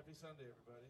Happy Sunday, everybody.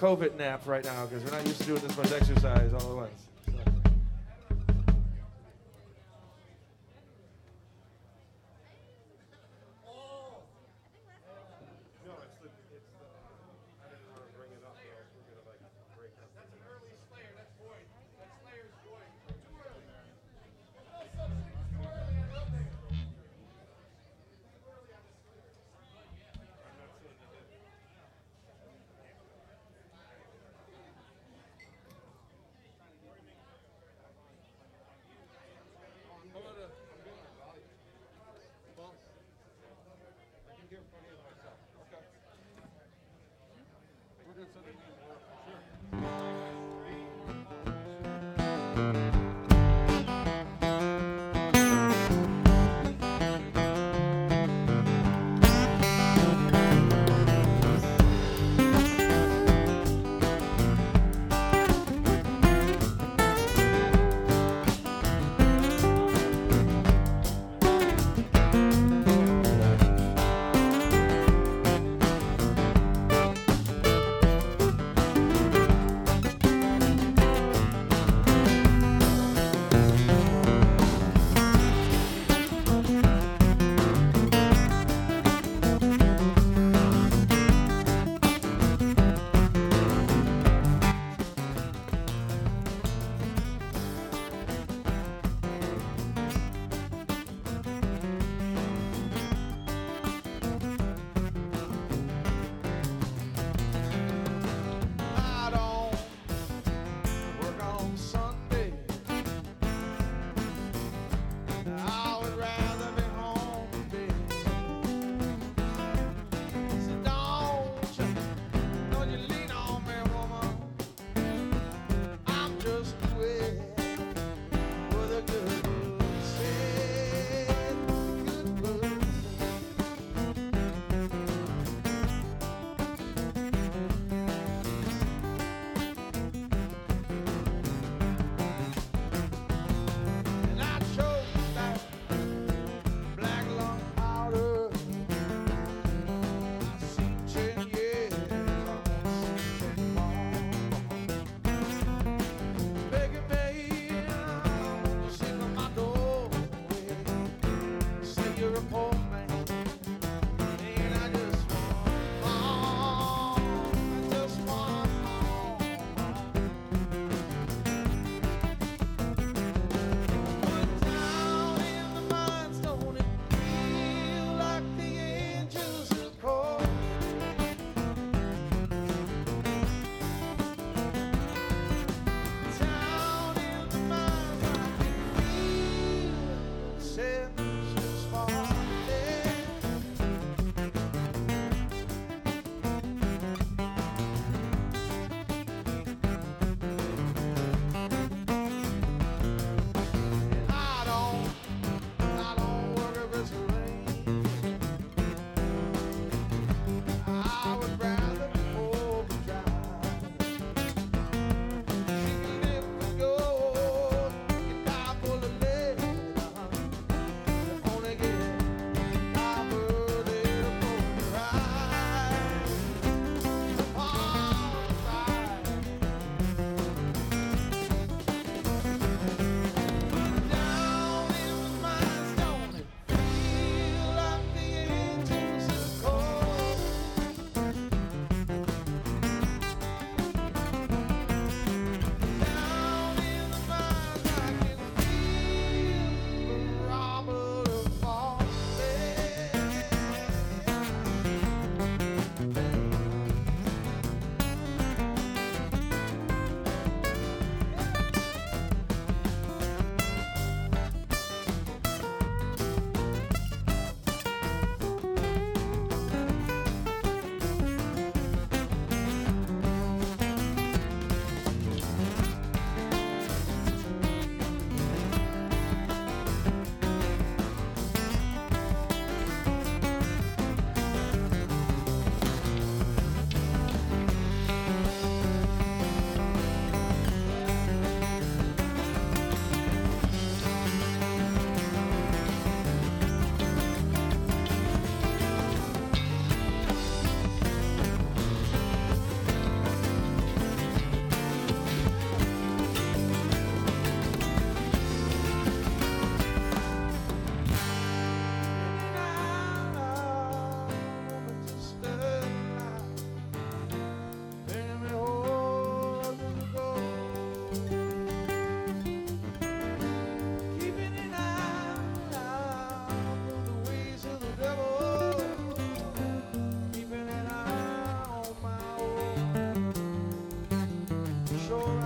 COVID nap right now because we're not used to doing this much exercise all at once. shore.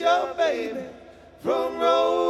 Your baby. From rolling